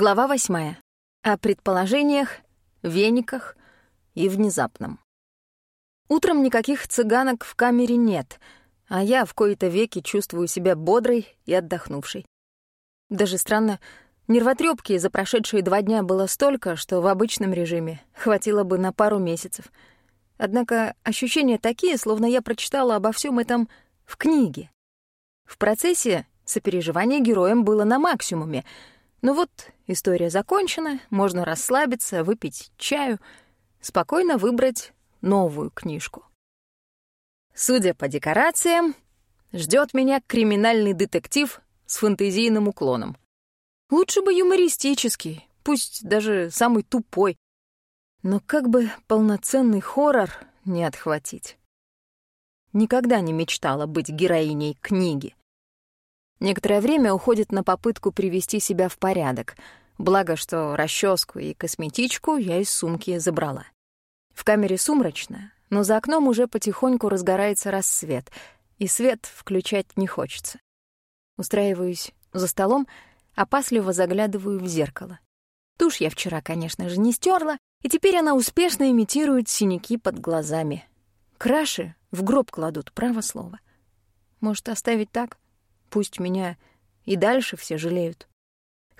Глава восьмая. О предположениях, вениках и внезапном. Утром никаких цыганок в камере нет, а я в кои-то веки чувствую себя бодрой и отдохнувшей. Даже странно, нервотрепки за прошедшие два дня было столько, что в обычном режиме хватило бы на пару месяцев. Однако ощущения такие, словно я прочитала обо всем этом в книге. В процессе сопереживание героям было на максимуме — ну вот, история закончена, можно расслабиться, выпить чаю, спокойно выбрать новую книжку. Судя по декорациям, ждет меня криминальный детектив с фэнтезийным уклоном. Лучше бы юмористический, пусть даже самый тупой. Но как бы полноценный хоррор не отхватить. Никогда не мечтала быть героиней книги. Некоторое время уходит на попытку привести себя в порядок, благо что расческу и косметичку я из сумки забрала. В камере сумрачно, но за окном уже потихоньку разгорается рассвет, и свет включать не хочется. Устраиваюсь за столом, опасливо заглядываю в зеркало. Тушь я вчера, конечно же, не стерла, и теперь она успешно имитирует синяки под глазами. Краши в гроб кладут, право слово. Может, оставить так? Пусть меня и дальше все жалеют.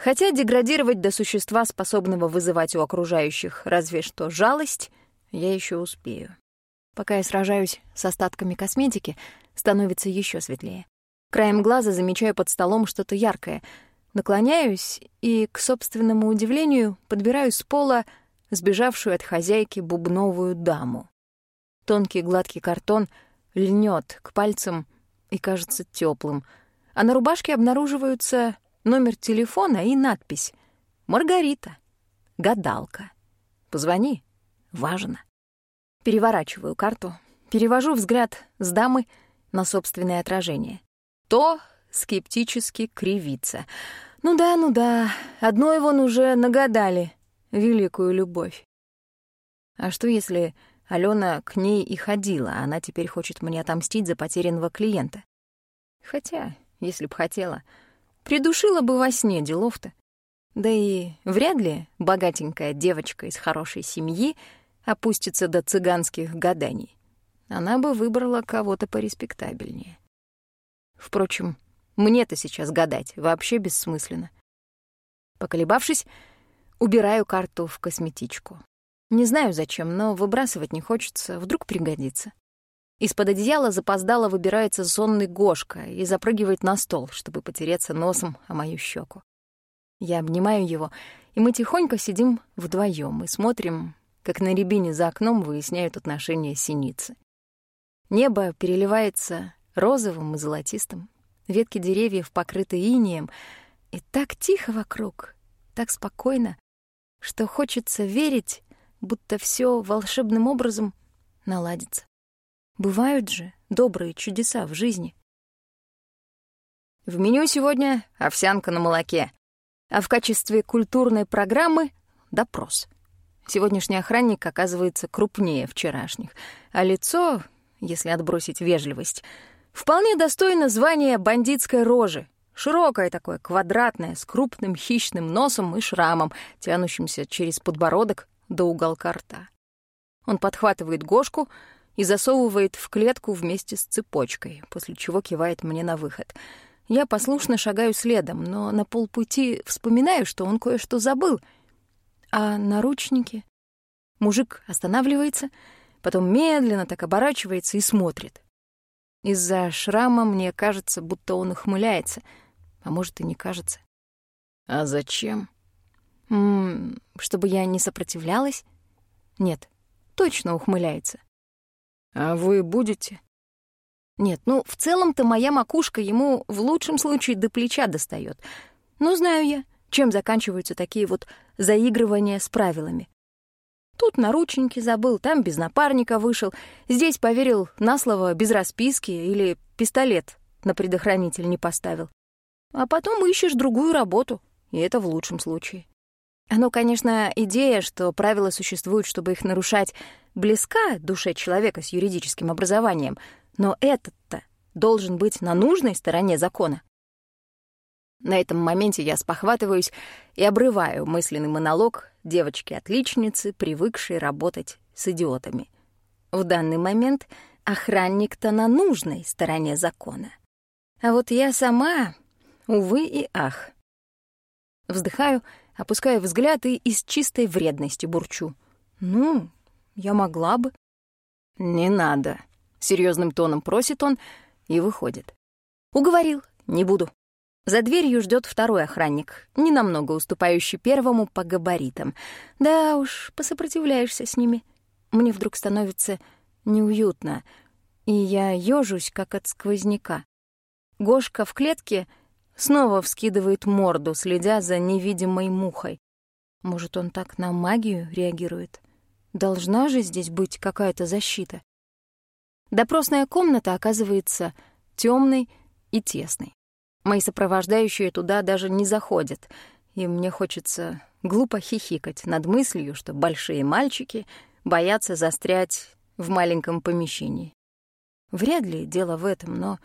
Хотя деградировать до существа, способного вызывать у окружающих разве что жалость, я еще успею. Пока я сражаюсь с остатками косметики, становится еще светлее. Краем глаза замечаю под столом что-то яркое. Наклоняюсь и, к собственному удивлению, подбираю с пола сбежавшую от хозяйки бубновую даму. Тонкий гладкий картон льнет к пальцам и кажется теплым — а на рубашке обнаруживаются номер телефона и надпись «Маргарита, гадалка. Позвони, важно». Переворачиваю карту, перевожу взгляд с дамы на собственное отражение. То скептически кривится. Ну да, ну да, одной вон уже нагадали великую любовь. А что если Алена к ней и ходила, а она теперь хочет мне отомстить за потерянного клиента? Хотя если б хотела. Придушила бы во сне делов-то. Да и вряд ли богатенькая девочка из хорошей семьи опустится до цыганских гаданий. Она бы выбрала кого-то пореспектабельнее. Впрочем, мне-то сейчас гадать вообще бессмысленно. Поколебавшись, убираю карту в косметичку. Не знаю зачем, но выбрасывать не хочется, вдруг пригодится. Из-под одеяла запоздало выбирается сонный Гошка и запрыгивает на стол, чтобы потереться носом о мою щеку. Я обнимаю его, и мы тихонько сидим вдвоем и смотрим, как на рябине за окном выясняют отношения синицы. Небо переливается розовым и золотистым, ветки деревьев покрыты инеем, и так тихо вокруг, так спокойно, что хочется верить, будто все волшебным образом наладится. Бывают же добрые чудеса в жизни. В меню сегодня овсянка на молоке, а в качестве культурной программы — допрос. Сегодняшний охранник оказывается крупнее вчерашних, а лицо, если отбросить вежливость, вполне достойно звания бандитской рожи. Широкое такое, квадратное, с крупным хищным носом и шрамом, тянущимся через подбородок до уголка рта. Он подхватывает Гошку — и засовывает в клетку вместе с цепочкой, после чего кивает мне на выход. Я послушно шагаю следом, но на полпути вспоминаю, что он кое-что забыл. А наручники? Мужик останавливается, потом медленно так оборачивается и смотрит. Из-за шрама мне кажется, будто он ухмыляется, а может и не кажется. А зачем? М -м, чтобы я не сопротивлялась? Нет, точно ухмыляется. А вы будете? Нет, ну, в целом-то моя макушка ему в лучшем случае до плеча достает. Но знаю я, чем заканчиваются такие вот заигрывания с правилами. Тут наручники забыл, там без напарника вышел, здесь поверил на слово без расписки или пистолет на предохранитель не поставил. А потом ищешь другую работу, и это в лучшем случае. Оно, конечно, идея, что правила существуют, чтобы их нарушать, близка душе человека с юридическим образованием, но этот-то должен быть на нужной стороне закона. На этом моменте я спохватываюсь и обрываю мысленный монолог девочки-отличницы, привыкшей работать с идиотами. В данный момент охранник-то на нужной стороне закона. А вот я сама, увы и ах. Вздыхаю, опускаю взгляд и из чистой вредности бурчу. Ну, я могла бы. «Не надо», — серьезным тоном просит он и выходит. «Уговорил, не буду». За дверью ждет второй охранник, ненамного уступающий первому по габаритам. Да уж, посопротивляешься с ними. Мне вдруг становится неуютно, и я ёжусь, как от сквозняка. Гошка в клетке снова вскидывает морду, следя за невидимой мухой. Может, он так на магию реагирует? Должна же здесь быть какая-то защита. Допросная комната оказывается темной и тесной. Мои сопровождающие туда даже не заходят, и мне хочется глупо хихикать над мыслью, что большие мальчики боятся застрять в маленьком помещении. Вряд ли дело в этом, но...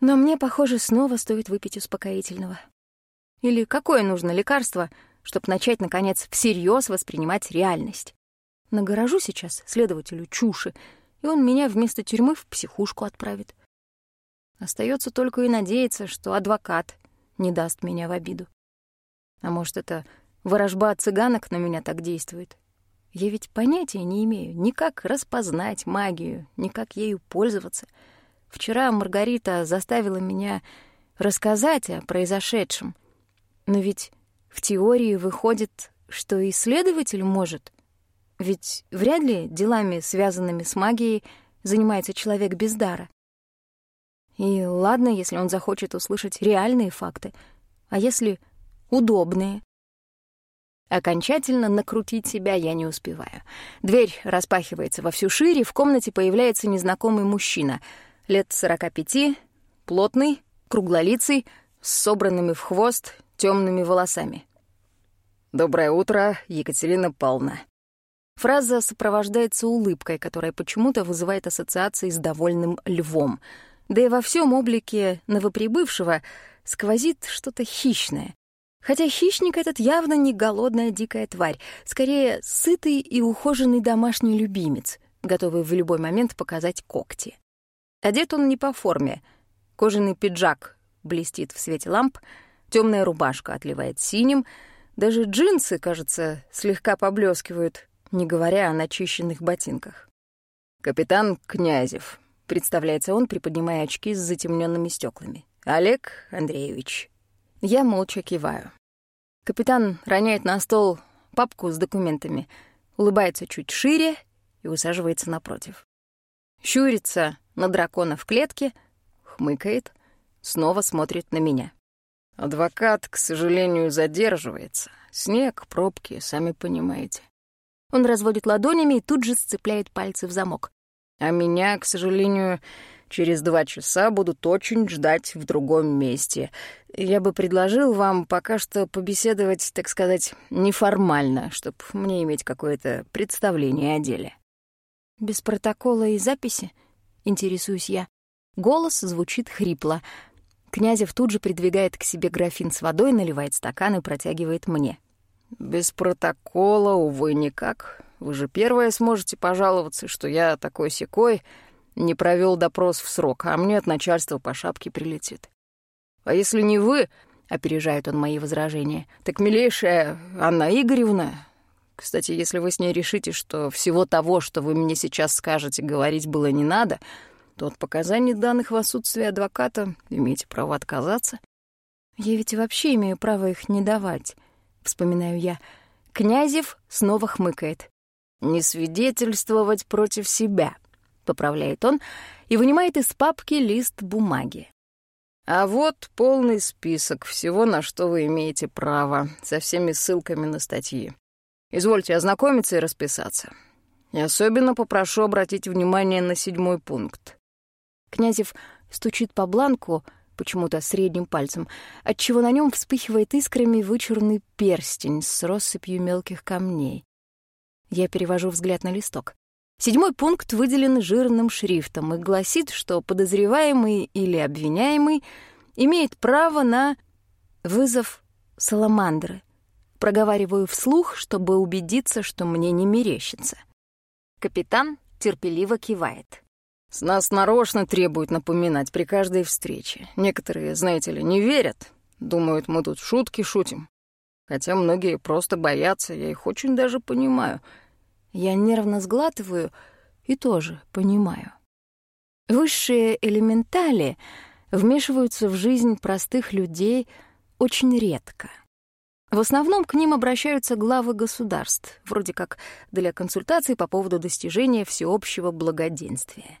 Но мне, похоже, снова стоит выпить успокоительного. Или какое нужно лекарство, чтобы начать, наконец, всерьез воспринимать реальность? Нагоражу сейчас следователю чуши, и он меня вместо тюрьмы в психушку отправит. Остается только и надеяться, что адвокат не даст меня в обиду. А может, это ворожба цыганок на меня так действует? Я ведь понятия не имею ни как распознать магию, ни как ею пользоваться. Вчера Маргарита заставила меня рассказать о произошедшем. Но ведь в теории выходит, что исследователь может. Ведь вряд ли делами, связанными с магией, занимается человек без дара. И ладно, если он захочет услышать реальные факты, а если удобные? Окончательно накрутить себя я не успеваю. Дверь распахивается во всю шире, в комнате появляется незнакомый мужчина, лет сорока пяти, плотный, круглолицый, с собранными в хвост темными волосами. «Доброе утро, Екатерина Павловна». Фраза сопровождается улыбкой, которая почему-то вызывает ассоциации с довольным львом — да и во всем облике новоприбывшего сквозит что-то хищное. Хотя хищник этот явно не голодная дикая тварь, скорее сытый и ухоженный домашний любимец, готовый в любой момент показать когти. Одет он не по форме. Кожаный пиджак блестит в свете ламп, темная рубашка отливает синим, даже джинсы, кажется, слегка поблескивают, не говоря о начищенных ботинках. «Капитан Князев», — представляется он, приподнимая очки с затемненными стеклами. «Олег Андреевич». Я молча киваю. Капитан роняет на стол папку с документами, улыбается чуть шире и усаживается напротив. Щурится на дракона в клетке, хмыкает, снова смотрит на меня. «Адвокат, к сожалению, задерживается. Снег, пробки, сами понимаете». Он разводит ладонями и тут же сцепляет пальцы в замок. А меня, к сожалению, через два часа будут очень ждать в другом месте. Я бы предложил вам пока что побеседовать, так сказать, неформально, чтобы мне иметь какое-то представление о деле. Без протокола и записи? Интересуюсь я. Голос звучит хрипло. Князев тут же придвигает к себе графин с водой, наливает стакан и протягивает мне. Без протокола, увы, никак. Вы же первая сможете пожаловаться, что я такой секой не провел допрос в срок, а мне от начальства по шапке прилетит. А если не вы, — опережает он мои возражения, — так милейшая Анна Игоревна... Кстати, если вы с ней решите, что всего того, что вы мне сейчас скажете, говорить было не надо, то от показаний данных в отсутствии адвоката имеете право отказаться. Я ведь вообще имею право их не давать, — вспоминаю я. Князев снова хмыкает. «Не свидетельствовать против себя», — поправляет он и вынимает из папки лист бумаги. «А вот полный список всего, на что вы имеете право, со всеми ссылками на статьи. Извольте ознакомиться и расписаться. И особенно попрошу обратить внимание на седьмой пункт». Князев стучит по бланку, почему-то средним пальцем, отчего на нем вспыхивает искрами вычурный перстень с россыпью мелких камней. Я перевожу взгляд на листок. Седьмой пункт выделен жирным шрифтом и гласит, что подозреваемый или обвиняемый имеет право на Вызов саламандры. Проговариваю вслух, чтобы убедиться, что мне не мерещится. Капитан терпеливо кивает. С нас нарочно требуют напоминать при каждой встрече. Некоторые, знаете ли, не верят. Думают, мы тут шутки шутим. Хотя многие просто боятся, я их очень даже понимаю. Я нервно сглатываю и тоже понимаю. Высшие элементали вмешиваются в жизнь простых людей очень редко. В основном к ним обращаются главы государств, вроде как для консультаций по поводу достижения всеобщего благоденствия.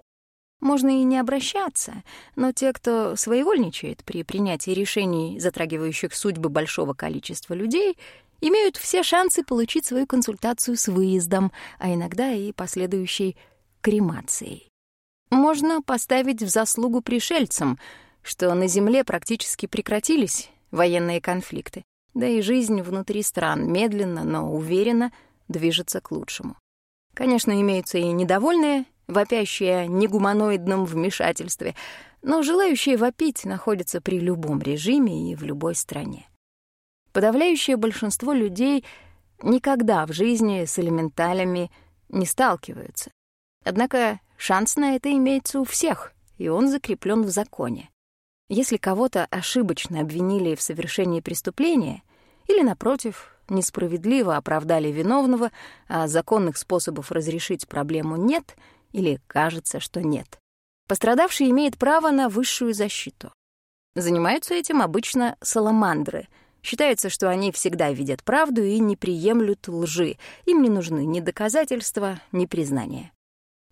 Можно и не обращаться, но те, кто своевольничает при принятии решений, затрагивающих судьбы большого количества людей, имеют все шансы получить свою консультацию с выездом, а иногда и последующей кремацией. Можно поставить в заслугу пришельцам, что на Земле практически прекратились военные конфликты, да и жизнь внутри стран медленно, но уверенно движется к лучшему. Конечно, имеются и недовольные, вопящие о негуманоидном вмешательстве, но желающие вопить находятся при любом режиме и в любой стране. Подавляющее большинство людей никогда в жизни с элементалями не сталкиваются. Однако шанс на это имеется у всех, и он закреплен в законе. Если кого-то ошибочно обвинили в совершении преступления или, напротив, несправедливо оправдали виновного, а законных способов разрешить проблему нет — или кажется, что нет. Пострадавший имеет право на высшую защиту. Занимаются этим обычно саламандры. Считается, что они всегда видят правду и не приемлют лжи. Им не нужны ни доказательства, ни признания.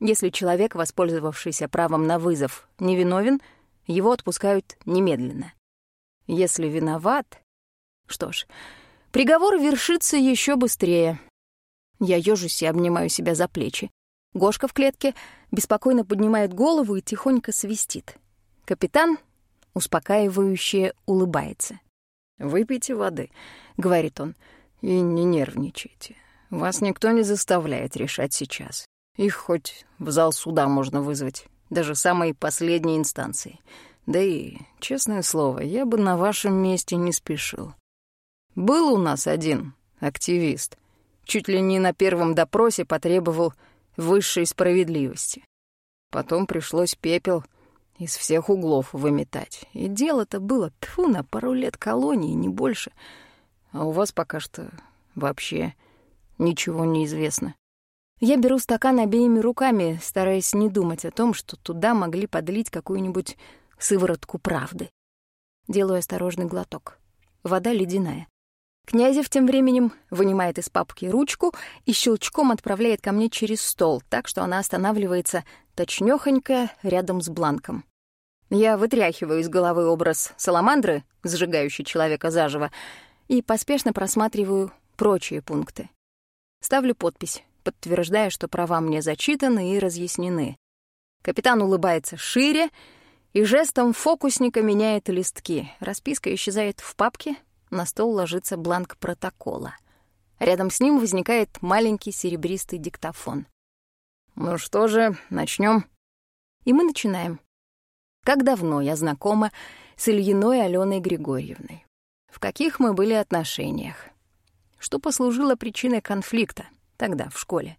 Если человек, воспользовавшийся правом на вызов, невиновен, его отпускают немедленно. Если виноват... Что ж, приговор вершится еще быстрее. Я ёжусь и обнимаю себя за плечи. Гошка в клетке беспокойно поднимает голову и тихонько свистит. Капитан успокаивающе улыбается. «Выпейте воды», — говорит он, — «и не нервничайте. Вас никто не заставляет решать сейчас. Их хоть в зал суда можно вызвать, даже самой последней инстанции. Да и, честное слово, я бы на вашем месте не спешил. Был у нас один активист. Чуть ли не на первом допросе потребовал высшей справедливости. Потом пришлось пепел из всех углов выметать. И дело-то было, тьфу, на пару лет колонии, не больше. А у вас пока что вообще ничего не известно. Я беру стакан обеими руками, стараясь не думать о том, что туда могли подлить какую-нибудь сыворотку правды. Делаю осторожный глоток. Вода ледяная. Князев тем временем вынимает из папки ручку и щелчком отправляет ко мне через стол, так что она останавливается точнёхонько рядом с бланком. Я вытряхиваю из головы образ саламандры, сжигающей человека заживо, и поспешно просматриваю прочие пункты. Ставлю подпись, подтверждая, что права мне зачитаны и разъяснены. Капитан улыбается шире и жестом фокусника меняет листки. Расписка исчезает в папке, на стол ложится бланк протокола. Рядом с ним возникает маленький серебристый диктофон. «Ну что же, начнем. И мы начинаем. Как давно я знакома с Ильиной Аленой Григорьевной? В каких мы были отношениях? Что послужило причиной конфликта тогда, в школе?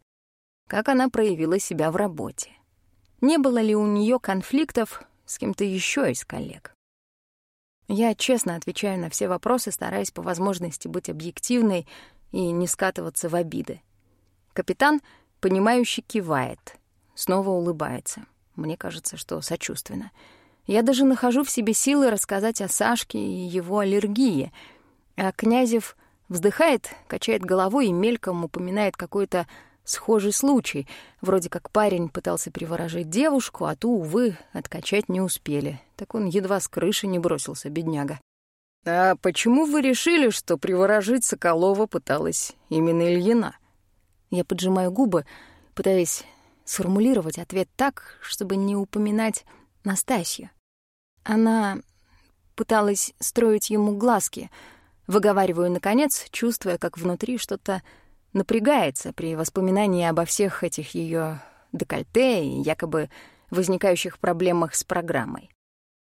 Как она проявила себя в работе? Не было ли у нее конфликтов с кем-то еще из коллег? Я честно отвечаю на все вопросы, стараясь по возможности быть объективной и не скатываться в обиды. Капитан, понимающе кивает, снова улыбается. Мне кажется, что сочувственно. Я даже нахожу в себе силы рассказать о Сашке и его аллергии. А Князев вздыхает, качает головой и мельком упоминает какой-то схожий случай. Вроде как парень пытался приворожить девушку, а ту, увы, откачать не успели. Так он едва с крыши не бросился, бедняга. «А почему вы решили, что приворожить Соколова пыталась именно Ильина?» Я поджимаю губы, пытаясь сформулировать ответ так, чтобы не упоминать Настасью. Она пыталась строить ему глазки. Выговариваю, наконец, чувствуя, как внутри что-то напрягается при воспоминании обо всех этих ее декольте и якобы возникающих проблемах с программой.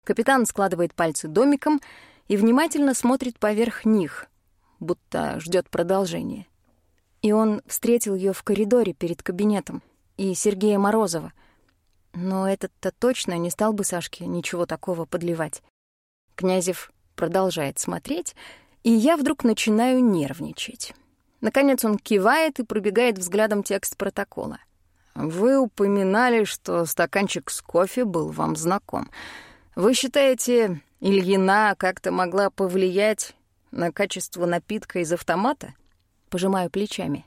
Капитан складывает пальцы домиком и внимательно смотрит поверх них, будто ждет продолжения. И он встретил ее в коридоре перед кабинетом, и Сергея Морозова. Но этот-то точно не стал бы Сашке ничего такого подливать. Князев продолжает смотреть, и я вдруг начинаю нервничать. Наконец он кивает и пробегает взглядом текст протокола. «Вы упоминали, что стаканчик с кофе был вам знаком. Вы считаете, Ильина как-то могла повлиять на качество напитка из автомата?» Пожимаю плечами.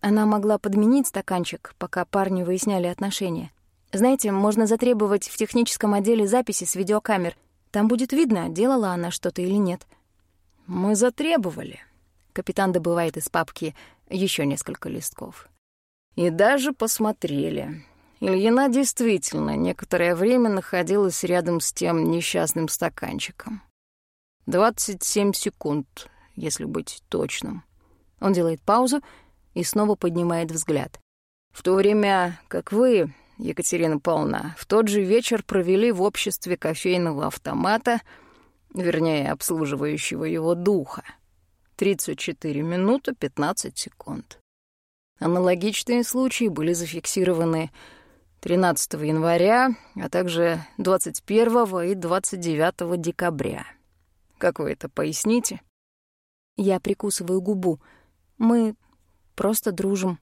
Она могла подменить стаканчик, пока парни выясняли отношения. Знаете, можно затребовать в техническом отделе записи с видеокамер. Там будет видно, делала она что-то или нет. Мы затребовали. Капитан добывает из папки еще несколько листков. И даже посмотрели. Ильина действительно некоторое время находилась рядом с тем несчастным стаканчиком. 27 секунд, если быть точным. Он делает паузу и снова поднимает взгляд. В то время как вы, Екатерина Павловна, в тот же вечер провели в обществе кофейного автомата, вернее, обслуживающего его духа. 34 минуты 15 секунд. Аналогичные случаи были зафиксированы 13 января, а также 21 и 29 декабря. Как вы это поясните? Я прикусываю губу. Мы просто дружим.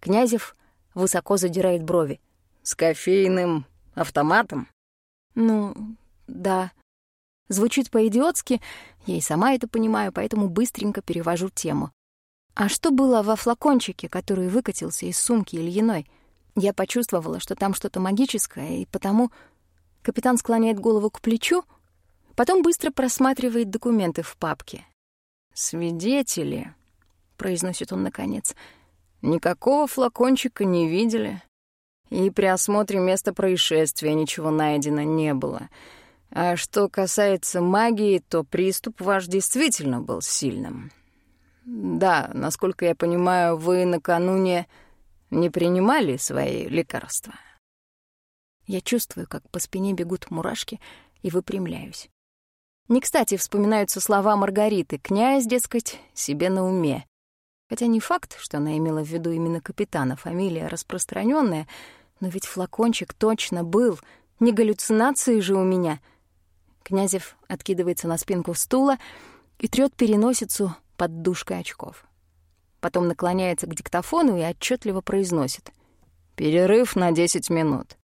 Князев высоко задирает брови. С кофейным автоматом? Ну, да. Звучит по-идиотски, я и сама это понимаю, поэтому быстренько перевожу тему. А что было во флакончике, который выкатился из сумки Ильиной? Я почувствовала, что там что-то магическое, и потому капитан склоняет голову к плечу, потом быстро просматривает документы в папке. «Свидетели», — произносит он наконец, — «никакого флакончика не видели, и при осмотре места происшествия ничего найдено не было». А что касается магии, то приступ ваш действительно был сильным. Да, насколько я понимаю, вы накануне не принимали свои лекарства. Я чувствую, как по спине бегут мурашки, и выпрямляюсь. Не кстати вспоминаются слова Маргариты «князь, дескать, себе на уме». Хотя не факт, что она имела в виду именно капитана, фамилия распространенная, но ведь флакончик точно был, не галлюцинации же у меня — Князев откидывается на спинку стула и трёт переносицу под дужкой очков. Потом наклоняется к диктофону и отчетливо произносит «Перерыв на 10 минут»,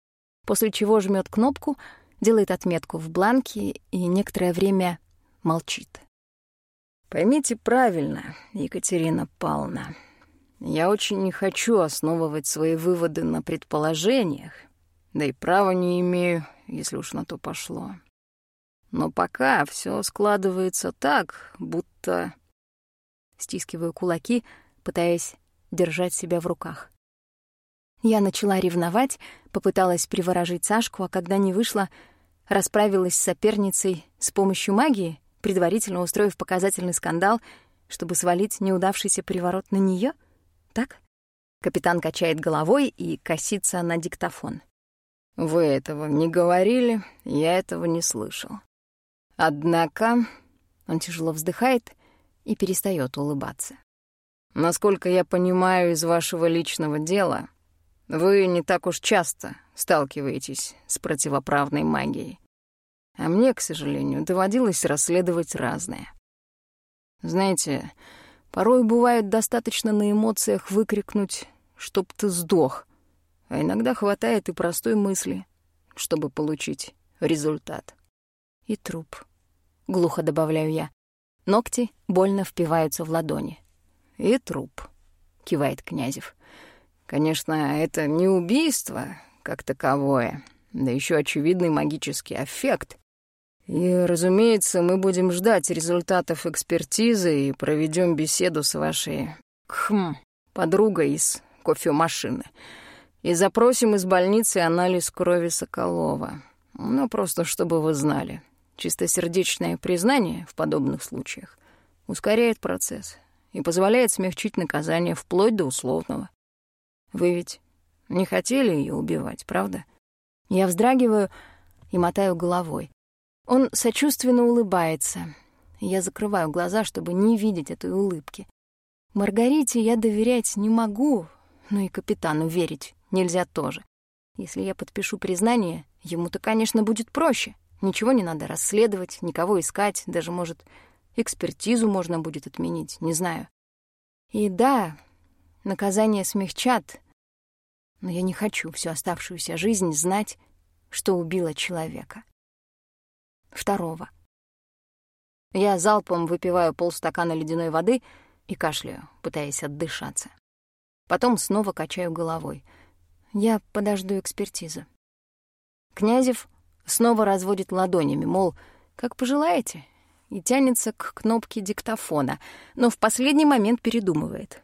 после чего жмет кнопку, делает отметку в бланке и некоторое время молчит. «Поймите правильно, Екатерина Павловна, я очень не хочу основывать свои выводы на предположениях, да и права не имею, если уж на то пошло. Но пока все складывается так, будто... Стискиваю кулаки, пытаясь держать себя в руках. Я начала ревновать, попыталась приворожить Сашку, а когда не вышла, расправилась с соперницей с помощью магии, предварительно устроив показательный скандал, чтобы свалить неудавшийся приворот на нее. Так? Капитан качает головой и косится на диктофон. «Вы этого не говорили, я этого не слышал. Однако он тяжело вздыхает и перестает улыбаться. Насколько я понимаю из вашего личного дела, вы не так уж часто сталкиваетесь с противоправной магией. А мне, к сожалению, доводилось расследовать разное. Знаете, порой бывает достаточно на эмоциях выкрикнуть «чтоб ты сдох», а иногда хватает и простой мысли, чтобы получить результат и труп. Глухо добавляю я. Ногти больно впиваются в ладони. И труп, кивает Князев. Конечно, это не убийство как таковое, да еще очевидный магический эффект. И, разумеется, мы будем ждать результатов экспертизы и проведем беседу с вашей хм, подругой из кофемашины. И запросим из больницы анализ крови Соколова. Ну, просто чтобы вы знали. Чистосердечное признание в подобных случаях ускоряет процесс и позволяет смягчить наказание вплоть до условного. Вы ведь не хотели ее убивать, правда? Я вздрагиваю и мотаю головой. Он сочувственно улыбается. Я закрываю глаза, чтобы не видеть этой улыбки. Маргарите я доверять не могу, но и капитану верить нельзя тоже. Если я подпишу признание, ему-то, конечно, будет проще. Ничего не надо расследовать, никого искать, даже, может, экспертизу можно будет отменить, не знаю. И да, наказание смягчат, но я не хочу всю оставшуюся жизнь знать, что убила человека. Второго. Я залпом выпиваю полстакана ледяной воды и кашляю, пытаясь отдышаться. Потом снова качаю головой. Я подожду экспертизы. Князев снова разводит ладонями, мол, как пожелаете, и тянется к кнопке диктофона, но в последний момент передумывает.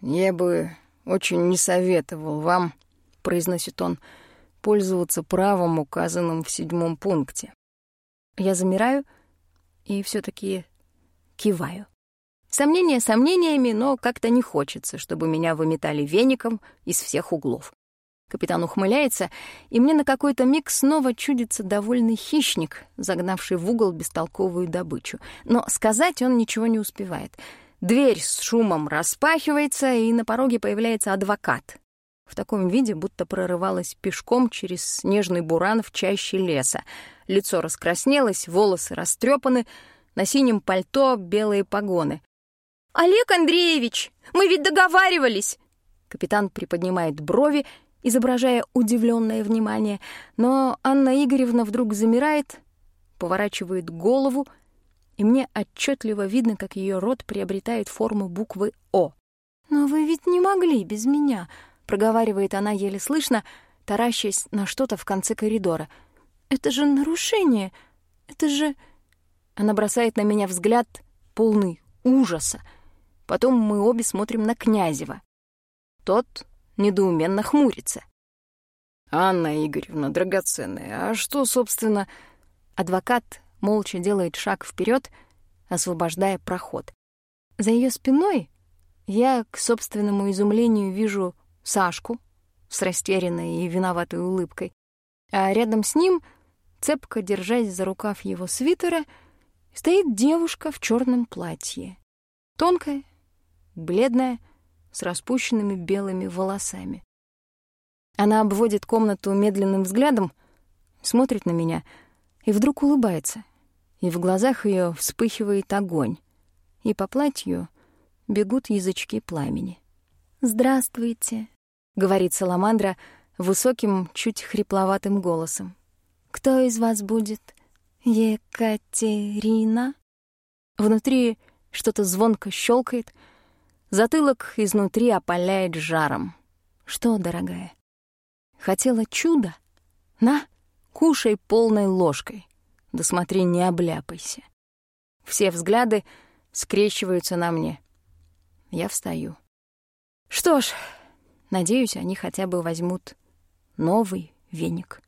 «Я бы очень не советовал вам», — произносит он, — «пользоваться правом, указанным в седьмом пункте». Я замираю и все таки киваю. Сомнения сомнениями, но как-то не хочется, чтобы меня выметали веником из всех углов. Капитан ухмыляется, и мне на какой-то миг снова чудится довольный хищник, загнавший в угол бестолковую добычу. Но сказать он ничего не успевает. Дверь с шумом распахивается, и на пороге появляется адвокат. В таком виде, будто прорывалась пешком через снежный буран в чаще леса. Лицо раскраснелось, волосы растрепаны, на синем пальто белые погоны. «Олег Андреевич, мы ведь договаривались!» Капитан приподнимает брови, изображая удивленное внимание, но Анна Игоревна вдруг замирает, поворачивает голову, и мне отчетливо видно, как ее рот приобретает форму буквы «О». «Но вы ведь не могли без меня», — проговаривает она еле слышно, таращась на что-то в конце коридора. «Это же нарушение! Это же...» Она бросает на меня взгляд, полный ужаса. Потом мы обе смотрим на Князева. Тот недоуменно хмурится. «Анна Игоревна, драгоценная, а что, собственно...» Адвокат молча делает шаг вперед, освобождая проход. За ее спиной я, к собственному изумлению, вижу Сашку с растерянной и виноватой улыбкой, а рядом с ним, цепко держась за рукав его свитера, стоит девушка в черном платье. Тонкая, бледная, с распущенными белыми волосами. Она обводит комнату медленным взглядом, смотрит на меня и вдруг улыбается. И в глазах ее вспыхивает огонь, и по платью бегут язычки пламени. «Здравствуйте», — говорит Саламандра высоким, чуть хрипловатым голосом. «Кто из вас будет Екатерина?» Внутри что-то звонко щелкает, затылок изнутри опаляет жаром. «Что, дорогая, хотела чудо? На, кушай полной ложкой, да смотри, не обляпайся». Все взгляды скрещиваются на мне. Я встаю. Что ж, надеюсь, они хотя бы возьмут новый веник.